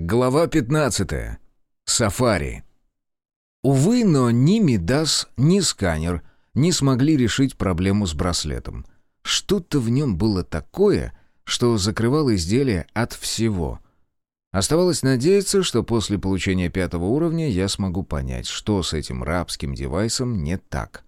Глава 15. Сафари. Увы, но ни Мидас, ни сканер не смогли решить проблему с браслетом. Что-то в нем было такое, что закрывало изделие от всего. Оставалось надеяться, что после получения пятого уровня я смогу понять, что с этим рабским девайсом не так.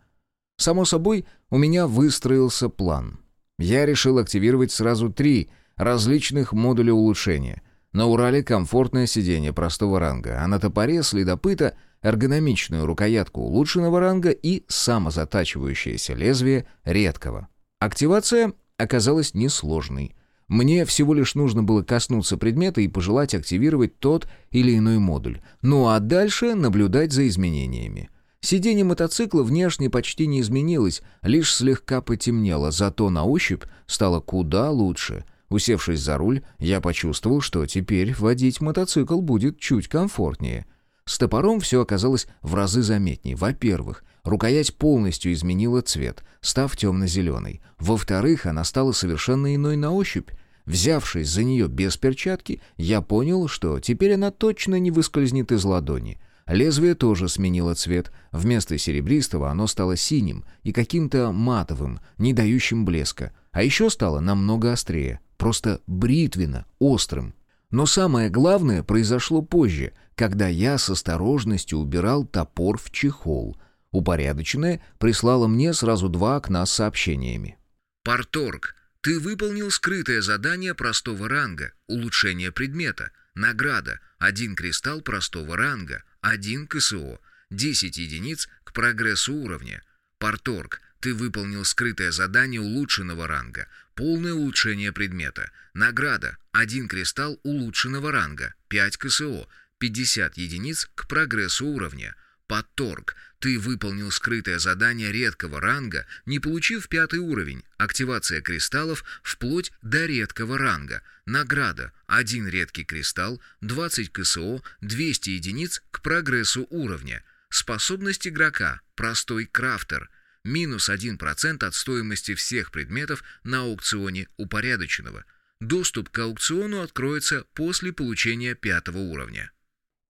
Само собой, у меня выстроился план. Я решил активировать сразу три различных модуля улучшения — на Урале комфортное сиденье простого ранга, а на топоре следопыта эргономичную рукоятку улучшенного ранга и самозатачивающееся лезвие редкого. Активация оказалась несложной. Мне всего лишь нужно было коснуться предмета и пожелать активировать тот или иной модуль. Ну а дальше наблюдать за изменениями. Сиденье мотоцикла внешне почти не изменилось, лишь слегка потемнело, зато на ощупь стало куда лучше — Усевшись за руль, я почувствовал, что теперь водить мотоцикл будет чуть комфортнее. С топором все оказалось в разы заметней. Во-первых, рукоять полностью изменила цвет, став темно-зеленой. Во-вторых, она стала совершенно иной на ощупь. Взявшись за нее без перчатки, я понял, что теперь она точно не выскользнет из ладони. Лезвие тоже сменило цвет. Вместо серебристого оно стало синим и каким-то матовым, не дающим блеска. А еще стало намного острее просто бритвенно, острым. Но самое главное произошло позже, когда я с осторожностью убирал топор в чехол. Упорядоченная прислала мне сразу два окна с сообщениями. «Парторг, ты выполнил скрытое задание простого ранга, улучшение предмета, награда, один кристалл простого ранга, один КСО, 10 единиц к прогрессу уровня. Парторг, ты выполнил скрытое задание улучшенного ранга. Полное улучшение предмета. Награда. Один кристалл улучшенного ранга. 5 КСО. 50 единиц к прогрессу уровня. Подторг. Ты выполнил скрытое задание редкого ранга, не получив пятый уровень. Активация кристаллов вплоть до редкого ранга. Награда. Один редкий кристалл, 20 КСО, 200 единиц к прогрессу уровня. Способность игрока. Простой крафтер минус 1% от стоимости всех предметов на аукционе упорядоченного. Доступ к аукциону откроется после получения пятого уровня.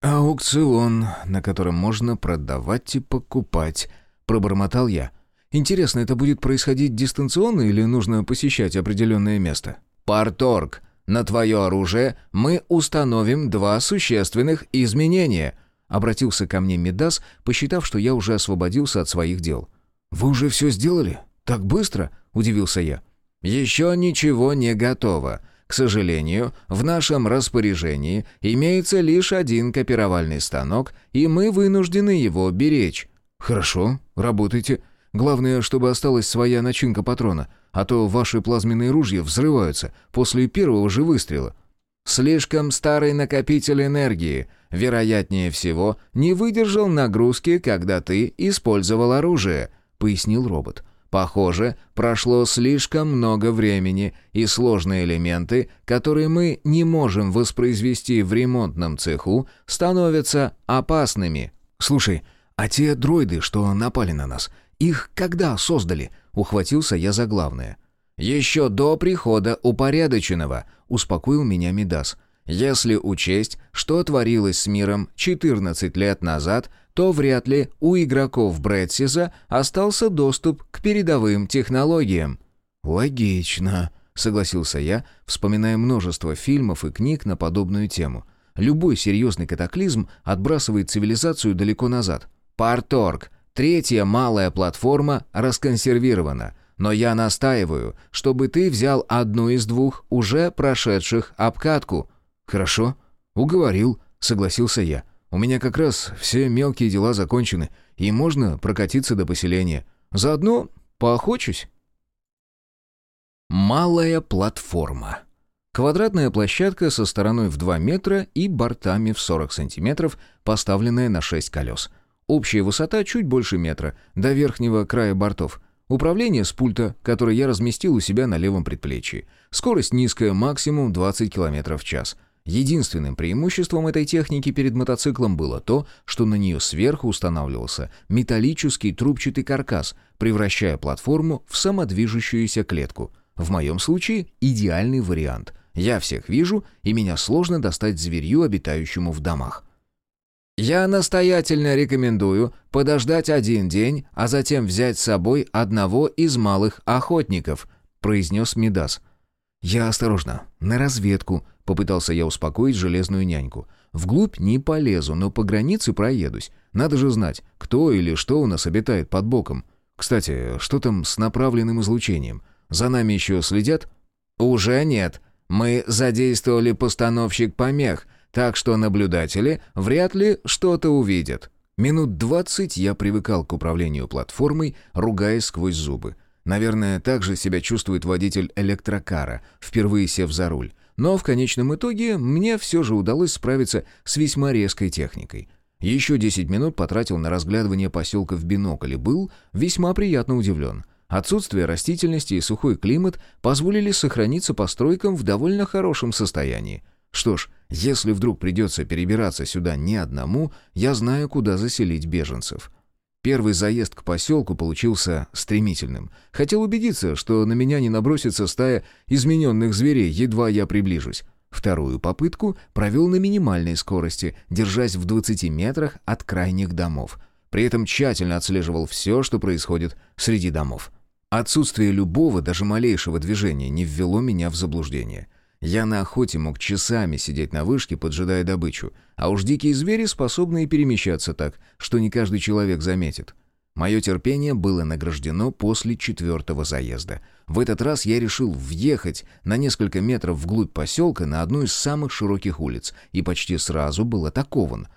«Аукцион, на котором можно продавать и покупать», — пробормотал я. «Интересно, это будет происходить дистанционно или нужно посещать определенное место?» «Парторг, на твое оружие мы установим два существенных изменения», — обратился ко мне Медас, посчитав, что я уже освободился от своих дел. «Вы уже все сделали? Так быстро?» — удивился я. «Еще ничего не готово. К сожалению, в нашем распоряжении имеется лишь один копировальный станок, и мы вынуждены его беречь». «Хорошо, работайте. Главное, чтобы осталась своя начинка патрона, а то ваши плазменные ружья взрываются после первого же выстрела». «Слишком старый накопитель энергии. Вероятнее всего, не выдержал нагрузки, когда ты использовал оружие», пояснил робот. Похоже, прошло слишком много времени, и сложные элементы, которые мы не можем воспроизвести в ремонтном цеху, становятся опасными. Слушай, а те дроиды, что напали на нас, их когда создали? Ухватился я за главное. Еще до прихода упорядоченного, успокоил меня Мидас. Если учесть, что творилось с миром 14 лет назад, то вряд ли у игроков Брэдсиза остался доступ к передовым технологиям. «Логично», — согласился я, вспоминая множество фильмов и книг на подобную тему. Любой серьезный катаклизм отбрасывает цивилизацию далеко назад. «Парторг, третья малая платформа расконсервирована, но я настаиваю, чтобы ты взял одну из двух уже прошедших обкатку». «Хорошо, уговорил», — согласился я. У меня как раз все мелкие дела закончены, и можно прокатиться до поселения. Заодно поохочусь». Малая платформа. Квадратная площадка со стороной в 2 метра и бортами в 40 сантиметров, поставленная на 6 колес. Общая высота чуть больше метра, до верхнего края бортов. Управление с пульта, который я разместил у себя на левом предплечье. Скорость низкая, максимум 20 км в час – Единственным преимуществом этой техники перед мотоциклом было то, что на нее сверху устанавливался металлический трубчатый каркас, превращая платформу в самодвижущуюся клетку. В моем случае идеальный вариант. Я всех вижу, и меня сложно достать зверью, обитающему в домах. Я настоятельно рекомендую подождать один день, а затем взять с собой одного из малых охотников», — произнес Мидас. «Я осторожно, на разведку», — попытался я успокоить железную няньку. «Вглубь не полезу, но по границе проедусь. Надо же знать, кто или что у нас обитает под боком. Кстати, что там с направленным излучением? За нами еще следят?» «Уже нет. Мы задействовали постановщик помех», так что наблюдатели вряд ли что-то увидят. Минут двадцать я привыкал к управлению платформой, ругаясь сквозь зубы. Наверное, так же себя чувствует водитель электрокара, впервые сев за руль. Но в конечном итоге мне все же удалось справиться с весьма резкой техникой. Еще 10 минут потратил на разглядывание поселка в бинокль и был весьма приятно удивлен. Отсутствие растительности и сухой климат позволили сохраниться постройкам в довольно хорошем состоянии. Что ж, если вдруг придется перебираться сюда не одному, я знаю, куда заселить беженцев. Первый заезд к поселку получился стремительным. Хотел убедиться, что на меня не набросится стая измененных зверей, едва я приближусь. Вторую попытку провел на минимальной скорости, держась в 20 метрах от крайних домов. При этом тщательно отслеживал все, что происходит среди домов. Отсутствие любого, даже малейшего движения не ввело меня в заблуждение — я на охоте мог часами сидеть на вышке, поджидая добычу, а уж дикие звери способны и перемещаться так, что не каждый человек заметит. Мое терпение было награждено после четвертого заезда. В этот раз я решил въехать на несколько метров вглубь поселка на одну из самых широких улиц и почти сразу был атакован.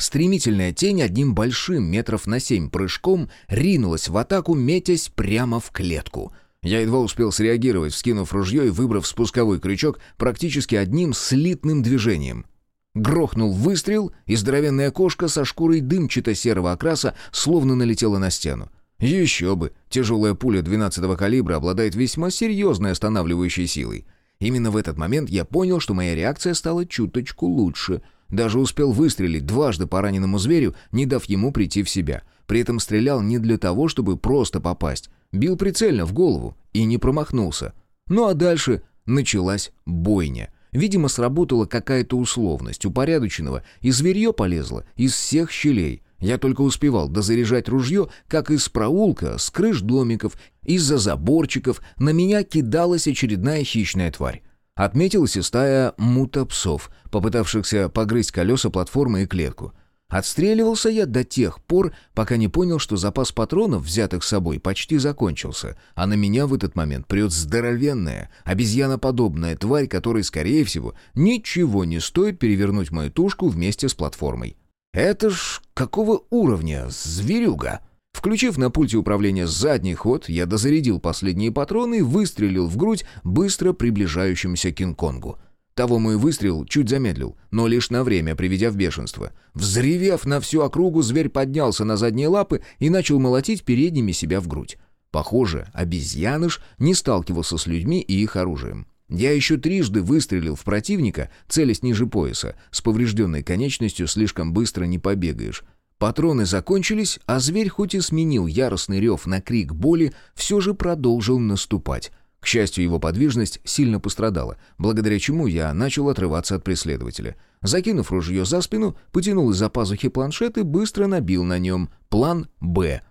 Стремительная тень одним большим метров на семь прыжком ринулась в атаку, метясь прямо в клетку — я едва успел среагировать, вскинув ружье и выбрав спусковой крючок практически одним слитным движением. Грохнул выстрел, и здоровенная кошка со шкурой дымчато-серого окраса словно налетела на стену. Еще бы, тяжелая пуля 12-го калибра обладает весьма серьезной останавливающей силой. Именно в этот момент я понял, что моя реакция стала чуточку лучше. Даже успел выстрелить дважды по раненому зверю, не дав ему прийти в себя. При этом стрелял не для того, чтобы просто попасть. Бил прицельно в голову и не промахнулся. Ну а дальше началась бойня. Видимо, сработала какая-то условность упорядоченного, и зверье полезло из всех щелей. Я только успевал дозаряжать ружье, как из проулка, с крыш домиков, из-за заборчиков на меня кидалась очередная хищная тварь. Отметилась и стая мутопсов, попытавшихся погрызть колеса платформы и клетку. Отстреливался я до тех пор, пока не понял, что запас патронов, взятых с собой, почти закончился, а на меня в этот момент прет здоровенная, обезьяноподобная тварь, которой, скорее всего, ничего не стоит перевернуть мою тушку вместе с платформой. Это ж какого уровня, зверюга? Включив на пульте управления задний ход, я дозарядил последние патроны и выстрелил в грудь быстро приближающемуся Кинг-Конгу. Того мой выстрел чуть замедлил, но лишь на время приведя в бешенство. Взревев на всю округу, зверь поднялся на задние лапы и начал молотить передними себя в грудь. Похоже, обезьяныш не сталкивался с людьми и их оружием. Я еще трижды выстрелил в противника, целясь ниже пояса. С поврежденной конечностью слишком быстро не побегаешь. Патроны закончились, а зверь хоть и сменил яростный рев на крик боли, все же продолжил наступать. К счастью, его подвижность сильно пострадала, благодаря чему я начал отрываться от преследователя. Закинув ружье за спину, потянул из-за пазухи планшет и быстро набил на нем план «Б».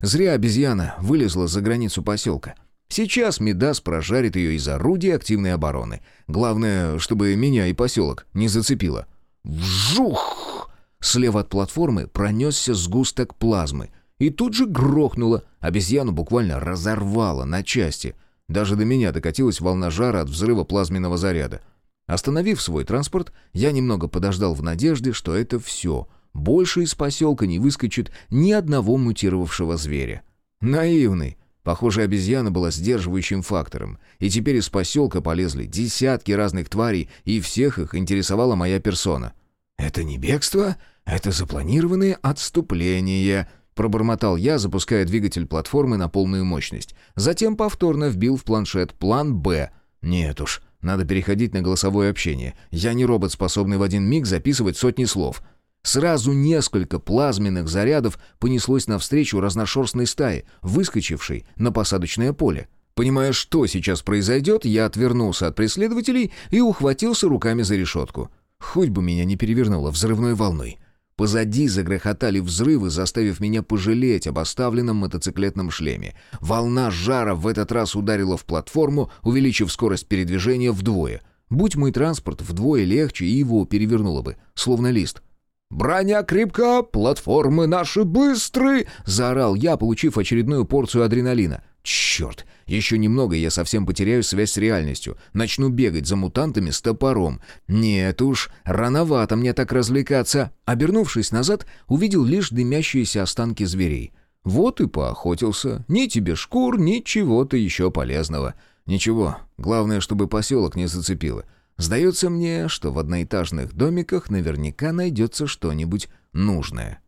Зря обезьяна вылезла за границу поселка. Сейчас Медас прожарит ее из орудия активной обороны. Главное, чтобы меня и поселок не зацепило. Вжух! Слева от платформы пронесся сгусток плазмы. И тут же грохнуло. Обезьяну буквально разорвало на части — даже до меня докатилась волна жара от взрыва плазменного заряда. Остановив свой транспорт, я немного подождал в надежде, что это все. Больше из поселка не выскочит ни одного мутировавшего зверя. Наивный. Похоже, обезьяна была сдерживающим фактором. И теперь из поселка полезли десятки разных тварей, и всех их интересовала моя персона. «Это не бегство, это запланированные отступления», Пробормотал я, запуская двигатель платформы на полную мощность. Затем повторно вбил в планшет план «Б». Нет уж, надо переходить на голосовое общение. Я не робот, способный в один миг записывать сотни слов. Сразу несколько плазменных зарядов понеслось навстречу разношерстной стае, выскочившей на посадочное поле. Понимая, что сейчас произойдет, я отвернулся от преследователей и ухватился руками за решетку. Хоть бы меня не перевернуло взрывной волной. Позади загрохотали взрывы, заставив меня пожалеть об оставленном мотоциклетном шлеме. Волна жара в этот раз ударила в платформу, увеличив скорость передвижения вдвое. Будь мой транспорт вдвое легче, и его перевернуло бы, словно лист. «Броня крепка, платформы наши быстры!» — заорал я, получив очередную порцию адреналина. «Черт! Еще немного, и я совсем потеряю связь с реальностью. Начну бегать за мутантами с топором. Нет уж, рановато мне так развлекаться. Обернувшись назад, увидел лишь дымящиеся останки зверей. Вот и поохотился. Ни тебе шкур, ни чего-то еще полезного. Ничего, главное, чтобы поселок не зацепило. Сдается мне, что в одноэтажных домиках наверняка найдется что-нибудь нужное.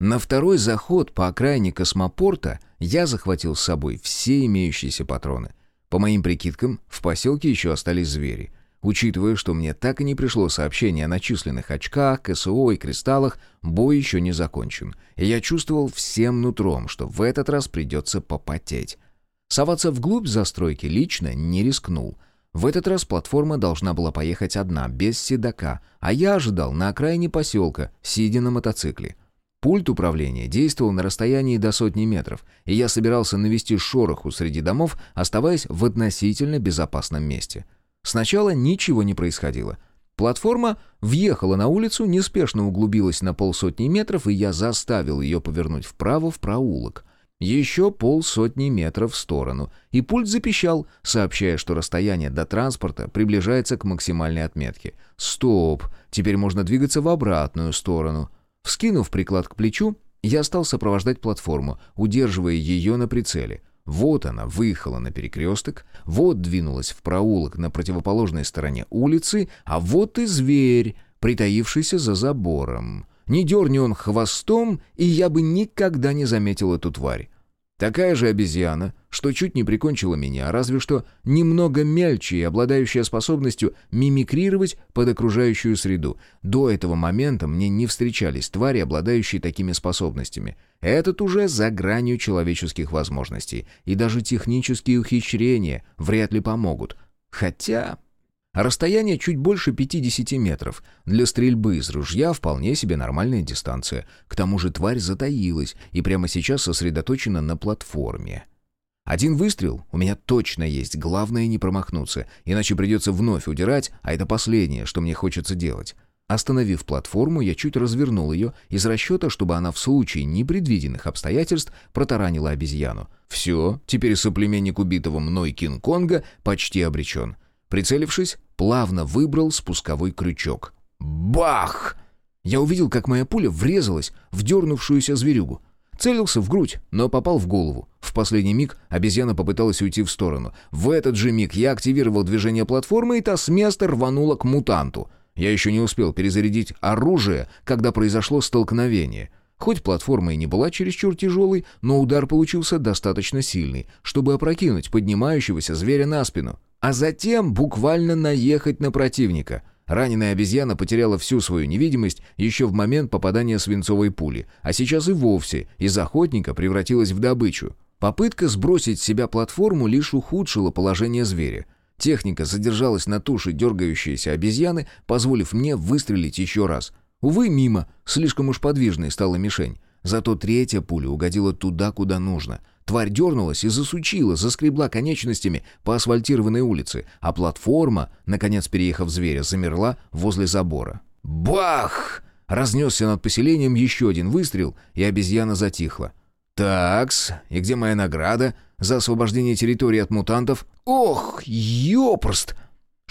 На второй заход по окраине космопорта я захватил с собой все имеющиеся патроны. По моим прикидкам, в поселке еще остались звери. Учитывая, что мне так и не пришло сообщение о начисленных очках, КСО и кристаллах, бой еще не закончен. И я чувствовал всем нутром, что в этот раз придется попотеть. Соваться вглубь застройки лично не рискнул. В этот раз платформа должна была поехать одна, без седока, а я ожидал на окраине поселка, сидя на мотоцикле. Пульт управления действовал на расстоянии до сотни метров, и я собирался навести шороху среди домов, оставаясь в относительно безопасном месте. Сначала ничего не происходило. Платформа въехала на улицу, неспешно углубилась на полсотни метров, и я заставил ее повернуть вправо в проулок. Еще полсотни метров в сторону, и пульт запищал, сообщая, что расстояние до транспорта приближается к максимальной отметке. «Стоп! Теперь можно двигаться в обратную сторону». Вскинув приклад к плечу, я стал сопровождать платформу, удерживая ее на прицеле. Вот она выехала на перекресток, вот двинулась в проулок на противоположной стороне улицы, а вот и зверь, притаившийся за забором. Не дерни он хвостом, и я бы никогда не заметил эту тварь. Такая же обезьяна, что чуть не прикончила меня, разве что немного мельче и обладающая способностью мимикрировать под окружающую среду. До этого момента мне не встречались твари, обладающие такими способностями. Этот уже за гранью человеческих возможностей, и даже технические ухищрения вряд ли помогут. Хотя... Расстояние чуть больше 50 метров. Для стрельбы из ружья вполне себе нормальная дистанция. К тому же тварь затаилась и прямо сейчас сосредоточена на платформе. Один выстрел у меня точно есть, главное не промахнуться, иначе придется вновь удирать, а это последнее, что мне хочется делать. Остановив платформу, я чуть развернул ее из расчета, чтобы она в случае непредвиденных обстоятельств протаранила обезьяну. Все, теперь соплеменник убитого мной Кинг-Конга почти обречен. Прицелившись, плавно выбрал спусковой крючок. Бах! Я увидел, как моя пуля врезалась в дернувшуюся зверюгу. Целился в грудь, но попал в голову. В последний миг обезьяна попыталась уйти в сторону. В этот же миг я активировал движение платформы, и та с места рванула к мутанту. Я еще не успел перезарядить оружие, когда произошло столкновение. Хоть платформа и не была чересчур тяжелой, но удар получился достаточно сильный, чтобы опрокинуть поднимающегося зверя на спину а затем буквально наехать на противника. Раненая обезьяна потеряла всю свою невидимость еще в момент попадания свинцовой пули, а сейчас и вовсе из охотника превратилась в добычу. Попытка сбросить с себя платформу лишь ухудшила положение зверя. Техника задержалась на туше дергающейся обезьяны, позволив мне выстрелить еще раз. Увы, мимо, слишком уж подвижной стала мишень. Зато третья пуля угодила туда, куда нужно. Тварь дернулась и засучила, заскребла конечностями по асфальтированной улице, а платформа, наконец переехав зверя, замерла возле забора. «Бах!» Разнесся над поселением еще один выстрел, и обезьяна затихла. «Такс, и где моя награда за освобождение территории от мутантов?» «Ох, ёпрст!»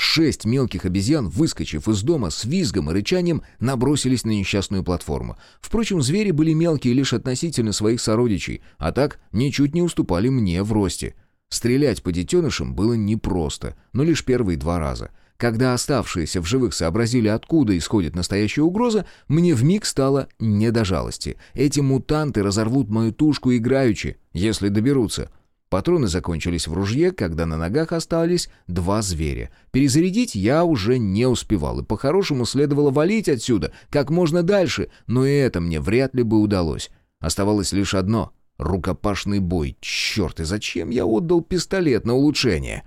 Шесть мелких обезьян, выскочив из дома с визгом и рычанием, набросились на несчастную платформу. Впрочем, звери были мелкие лишь относительно своих сородичей, а так ничуть не уступали мне в росте. Стрелять по детенышам было непросто, но лишь первые два раза. Когда оставшиеся в живых сообразили, откуда исходит настоящая угроза, мне вмиг стало не до жалости. Эти мутанты разорвут мою тушку играючи, если доберутся. Патроны закончились в ружье, когда на ногах остались два зверя. Перезарядить я уже не успевал, и по-хорошему следовало валить отсюда как можно дальше, но и это мне вряд ли бы удалось. Оставалось лишь одно — Рукопашный бой. Черт, и зачем я отдал пистолет на улучшение?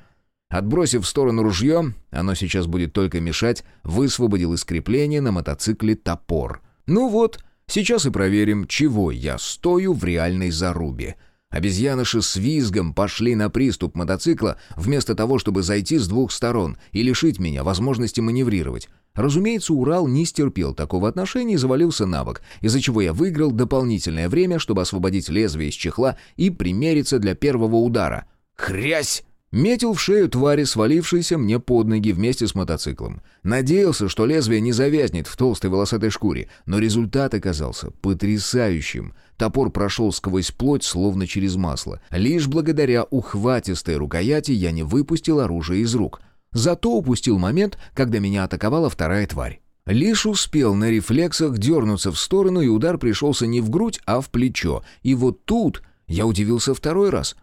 Отбросив в сторону ружье, оно сейчас будет только мешать, высвободил из крепления на мотоцикле топор. Ну вот, сейчас и проверим, чего я стою в реальной зарубе. Обезьяныши с визгом пошли на приступ мотоцикла, вместо того, чтобы зайти с двух сторон и лишить меня возможности маневрировать. Разумеется, Урал не стерпел такого отношения и завалился на бок, из-за чего я выиграл дополнительное время, чтобы освободить лезвие из чехла и примериться для первого удара. Хрясь! Метил в шею твари, свалившейся мне под ноги вместе с мотоциклом. Надеялся, что лезвие не завязнет в толстой волосатой шкуре, но результат оказался потрясающим. Топор прошел сквозь плоть, словно через масло. Лишь благодаря ухватистой рукояти я не выпустил оружие из рук. Зато упустил момент, когда меня атаковала вторая тварь. Лишь успел на рефлексах дернуться в сторону, и удар пришелся не в грудь, а в плечо. И вот тут я удивился второй раз.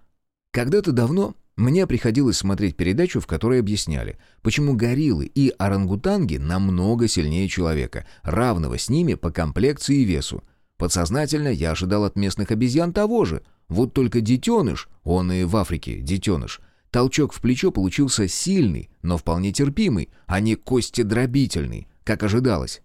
Когда-то давно мне приходилось смотреть передачу, в которой объясняли, почему гориллы и орангутанги намного сильнее человека, равного с ними по комплекции и весу. Подсознательно я ожидал от местных обезьян того же. Вот только детеныш, он и в Африке детеныш, толчок в плечо получился сильный, но вполне терпимый, а не костедробительный, как ожидалось.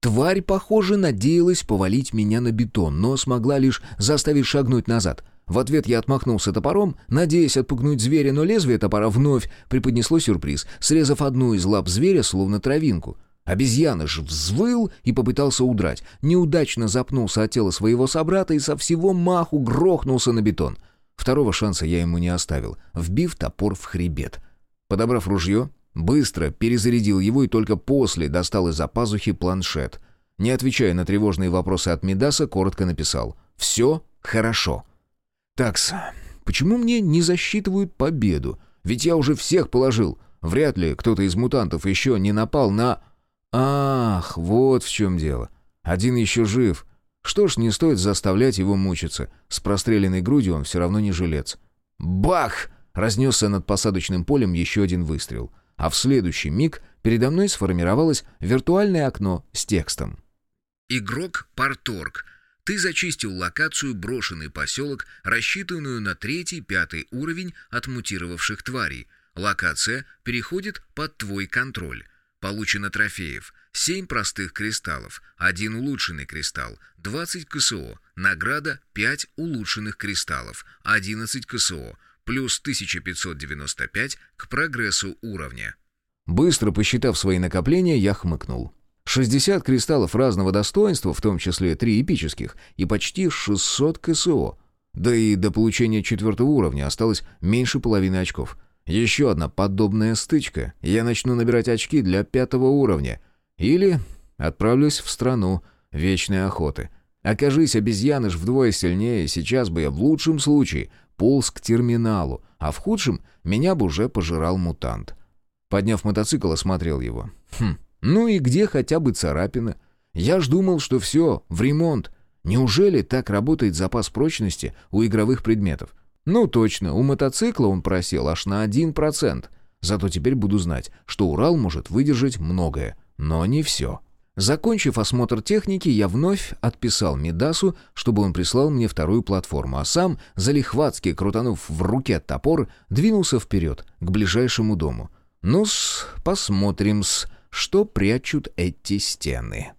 Тварь, похоже, надеялась повалить меня на бетон, но смогла лишь заставить шагнуть назад — в ответ я отмахнулся топором, надеясь отпугнуть зверя, но лезвие топора вновь преподнесло сюрприз, срезав одну из лап зверя, словно травинку. Обезьяныш взвыл и попытался удрать. Неудачно запнулся от тела своего собрата и со всего маху грохнулся на бетон. Второго шанса я ему не оставил, вбив топор в хребет. Подобрав ружье, быстро перезарядил его и только после достал из-за пазухи планшет. Не отвечая на тревожные вопросы от Медаса, коротко написал «Все хорошо». Такс, почему мне не засчитывают победу? Ведь я уже всех положил. Вряд ли кто-то из мутантов еще не напал на... Ах, вот в чем дело. Один еще жив. Что ж, не стоит заставлять его мучиться. С простреленной грудью он все равно не жилец. Бах! Разнесся над посадочным полем еще один выстрел. А в следующий миг передо мной сформировалось виртуальное окно с текстом. Игрок Парторг ты зачистил локацию брошенный поселок, рассчитанную на третий-пятый уровень от мутировавших тварей. Локация переходит под твой контроль. Получено трофеев. 7 простых кристаллов, 1 улучшенный кристалл, 20 КСО, награда 5 улучшенных кристаллов, 11 КСО, плюс 1595 к прогрессу уровня. Быстро посчитав свои накопления, я хмыкнул. 60 кристаллов разного достоинства, в том числе 3 эпических, и почти 600 КСО. Да и до получения четвертого уровня осталось меньше половины очков. Еще одна подобная стычка, я начну набирать очки для пятого уровня. Или отправлюсь в страну вечной охоты. Окажись обезьяныш вдвое сильнее, сейчас бы я в лучшем случае полз к терминалу, а в худшем меня бы уже пожирал мутант. Подняв мотоцикл, осмотрел его. Хм, ну и где хотя бы царапина? Я ж думал, что все, в ремонт. Неужели так работает запас прочности у игровых предметов? Ну точно, у мотоцикла он просел аж на 1%. Зато теперь буду знать, что Урал может выдержать многое, но не все. Закончив осмотр техники, я вновь отписал Медасу, чтобы он прислал мне вторую платформу, а сам, залихватски крутанув в руке топор, двинулся вперед, к ближайшему дому. Ну-с, посмотрим-с, что прячут эти стены.